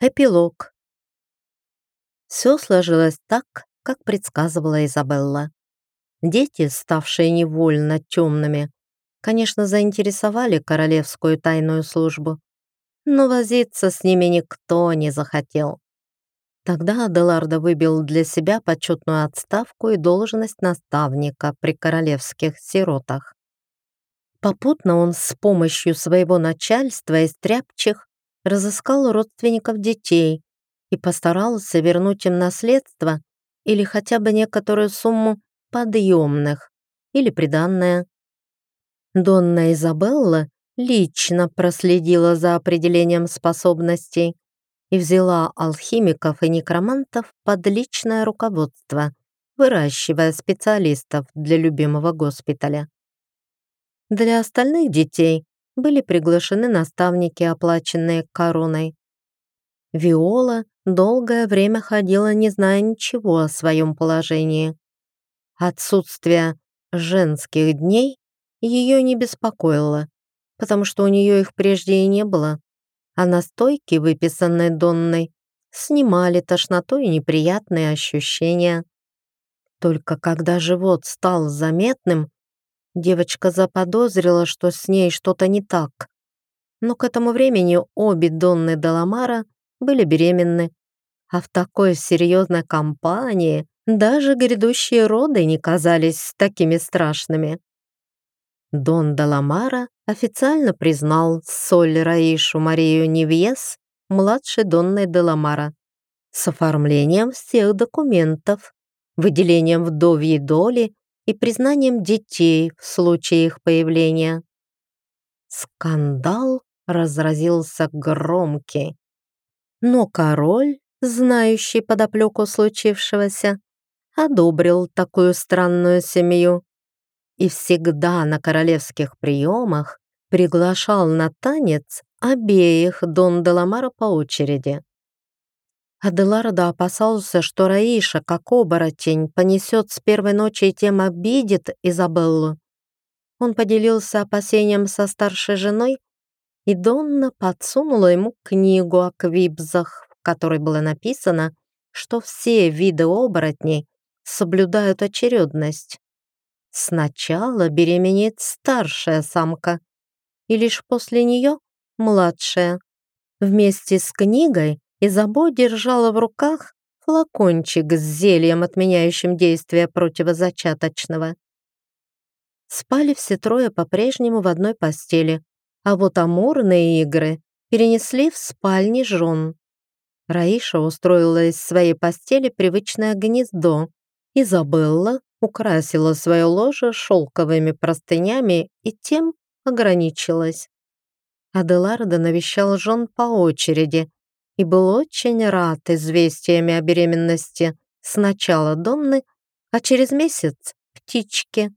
Эпилог. Все сложилось так, как предсказывала Изабелла. Дети, ставшие невольно темными, конечно, заинтересовали королевскую тайную службу, но возиться с ними никто не захотел. Тогда Аделардо выбил для себя почетную отставку и должность наставника при королевских сиротах. Попутно он с помощью своего начальства и стряпчих разыскал родственников детей и постарался вернуть им наследство или хотя бы некоторую сумму подъемных или приданное. Донна Изабелла лично проследила за определением способностей и взяла алхимиков и некромантов под личное руководство, выращивая специалистов для любимого госпиталя. Для остальных детей были приглашены наставники, оплаченные короной. Виола долгое время ходила, не зная ничего о своем положении. Отсутствие женских дней ее не беспокоило, потому что у нее их прежде и не было, а настойки, выписанные Донной, снимали тошноту и неприятные ощущения. Только когда живот стал заметным, Девочка заподозрила, что с ней что-то не так. Но к этому времени обе Донны Деламара были беременны, а в такой серьезной компании даже грядущие роды не казались такими страшными. Дон Деламара официально признал Соль Раишу Марию Невьес младшей Донной Деламара с оформлением всех документов, выделением вдовьей доли и признанием детей в случае их появления. Скандал разразился громкий. Но король, знающий подоплеку случившегося, одобрил такую странную семью и всегда на королевских приемах приглашал на танец обеих Дон Деламара по очереди. Аделардо опасался, что Раиша, как оборотень, понесет с первой ночи и тем обидит Изабеллу. Он поделился опасением со старшей женой, и Донна подсунула ему книгу о квибзах, в которой было написано, что все виды оборотней соблюдают очередность. Сначала беременеет старшая самка, и лишь после нее младшая. Вместе с книгой Изабо держала в руках флакончик с зельем, отменяющим действие противозачаточного. Спали все трое по-прежнему в одной постели, а вот амурные игры перенесли в спальни жен. Раиша устроила из своей постели привычное гнездо. Изабелла украсила свое ложе шелковыми простынями и тем ограничилась. Аделарда навещал жен по очереди, и был очень рад известиями о беременности сначала Донны, а через месяц — птички.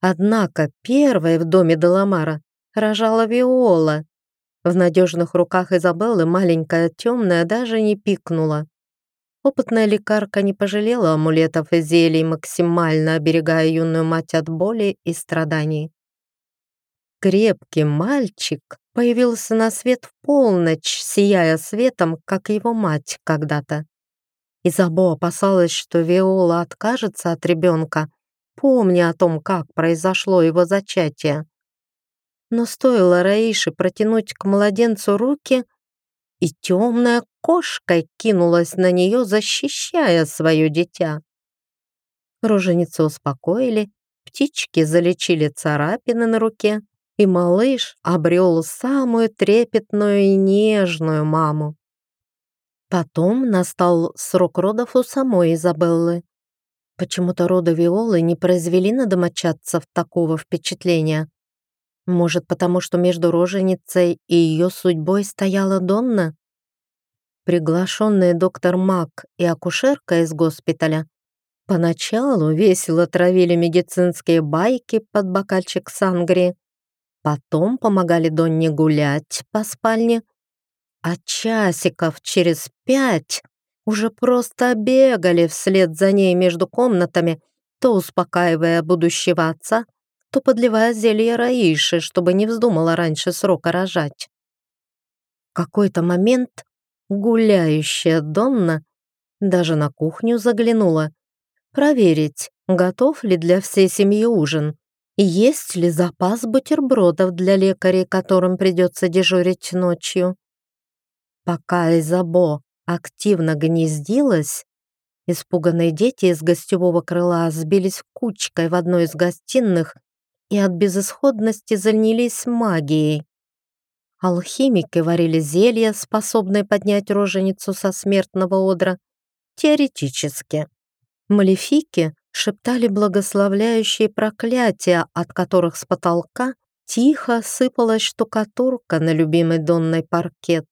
Однако первой в доме Деламара рожала Виола. В надежных руках Изабеллы маленькая темная даже не пикнула. Опытная лекарка не пожалела амулетов и зелий, максимально оберегая юную мать от боли и страданий. Крепкий мальчик появился на свет в полночь, сияя светом, как его мать когда-то. Изабо опасалась, что Виола откажется от ребенка, помня о том, как произошло его зачатие. Но стоило Раише протянуть к младенцу руки, и темная кошка кинулась на нее, защищая свое дитя. Роженицу успокоили, птички залечили царапины на руке, и малыш обрел самую трепетную и нежную маму. Потом настал срок родов у самой Изабеллы. Почему-то роды Виолы не произвели на домочадцев такого впечатления. Может, потому что между роженицей и ее судьбой стояла Донна? Приглашенные доктор Мак и акушерка из госпиталя поначалу весело травили медицинские байки под бокальчик сангри, Потом помогали Донне гулять по спальне, а часиков через пять уже просто бегали вслед за ней между комнатами, то успокаивая будущего отца, то подливая зелье Раиши, чтобы не вздумала раньше срока рожать. В какой-то момент гуляющая Донна даже на кухню заглянула. Проверить, готов ли для всей семьи ужин есть ли запас бутербродов для лекарей, которым придется дежурить ночью. Пока Изабо активно гнездилась, испуганные дети из гостевого крыла сбились кучкой в одной из гостиных и от безысходности занялись магией. Алхимики варили зелья, способные поднять роженицу со смертного одра, теоретически. Малефики шептали благословляющие проклятия, от которых с потолка тихо сыпалась штукатурка на любимый донный паркет.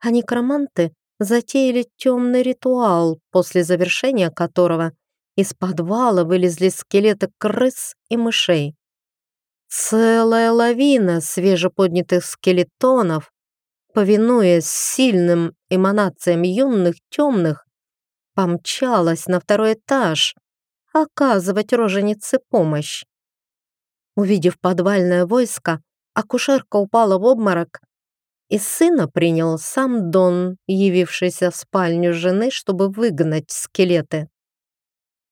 А некроманты затеяли темный ритуал, после завершения которого из подвала вылезли скелеты крыс и мышей. Целая лавина свежеподнятых скелетонов, повинуясь сильным эманациям юных темных, помчалась на второй этаж оказывать роженице помощь. Увидев подвальное войско, акушерка упала в обморок, и сына принял сам Дон, явившийся в спальню жены, чтобы выгнать скелеты.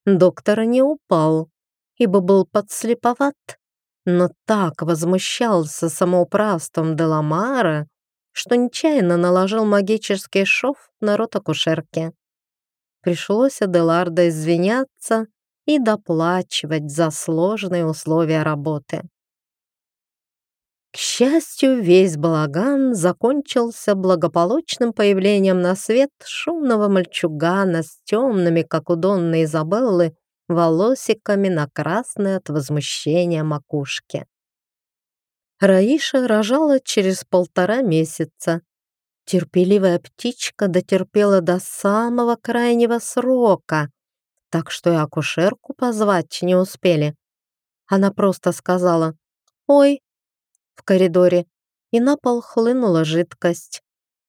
Доктор не упал, ибо был подслеповат но так возмущался самоуправством Деламара, что нечаянно наложил магический шов на рот акушерки. Пришлось Аделардо извиняться и доплачивать за сложные условия работы. К счастью, весь балаган закончился благополучным появлением на свет шумного мальчугана с темными, как у Донны Изабеллы, волосиками на красной от возмущения макушке. Раиша рожала через полтора месяца. Терпеливая птичка дотерпела до самого крайнего срока, так что и акушерку позвать не успели. Она просто сказала «Ой» в коридоре, и на пол хлынула жидкость.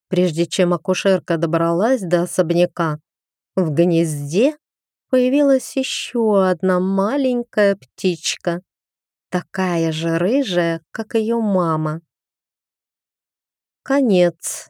Прежде чем акушерка добралась до особняка, в гнезде появилась еще одна маленькая птичка, такая же рыжая, как ее мама. Конец.